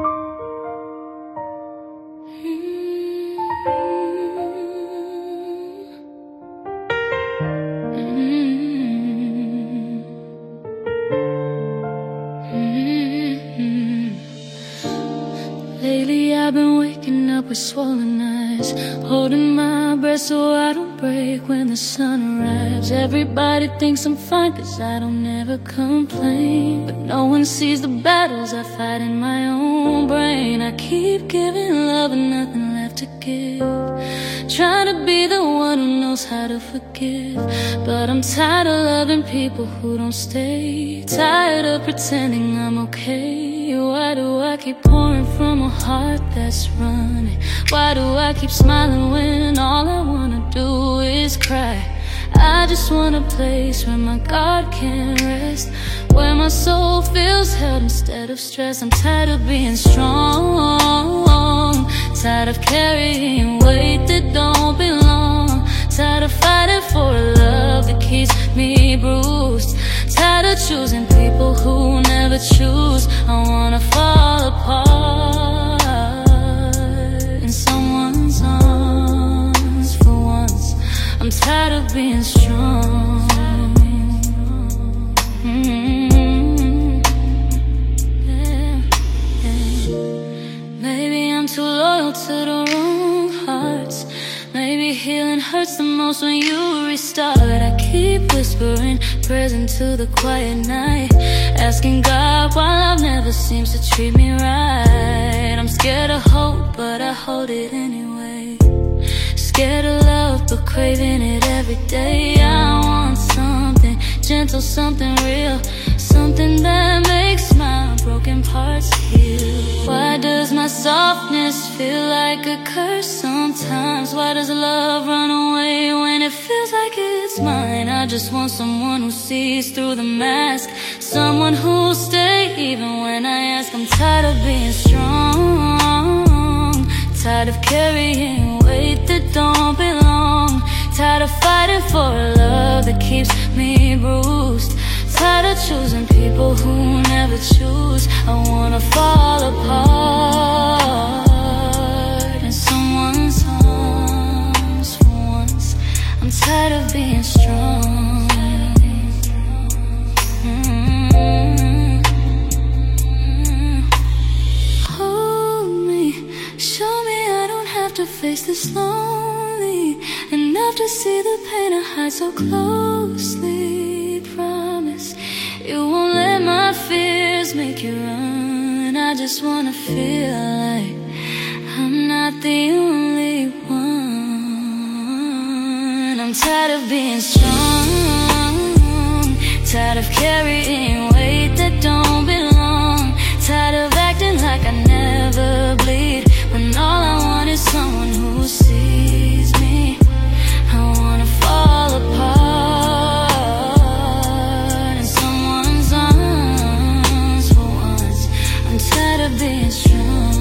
Thank you. Lately I've been waking up with swollen eyes Holding my breath so I don't break when the sun arrives. Everybody thinks I'm fine cause I don't ever complain But no one sees the battles I fight in my own brain. I keep giving love and nothing left to give be the one who knows how to forgive. But I'm tired of loving people who don't stay. Tired of pretending I'm okay. Why do I keep pouring from a heart that's running? Why do I keep smiling when all I wanna do is cry? I just want a place where my God can rest. Where my soul feels held instead of stressed I'm tired of being strong. Tired of carrying of fighting for a love that keeps me bruised. Tired of choosing people who never choose. I wanna fall apart In someone's arms for once. I'm tired of being strong. Mm-hmm. Maybe I'm too loyal to the healing hurts the most when you restart. I keep whispering prayers into the quiet night Asking God why love never seems to treat me right. I'm scared of hope, but I hold it anyway. Scared of love, but craving it every day. I want something gentle, something real Something that makes my broken parts heal. Why does my softness feel like a curse just want someone who sees through the mask. Someone who'll stay even when I ask. I'm tired of being strong. Tired of carrying weight that don't belong. Tired of fighting for a love that keeps me bruised. Tired of choosing people who never choose. I wanna fall apart to face this lonely Enough to see the pain I hide so closely. Promise you won't let my fears make you run. I just wanna feel like I'm not the only one. I'm tired of being strong Tired of carrying someone who sees me. I wanna fall apart in someone's arms for once. I'm tired of being strong.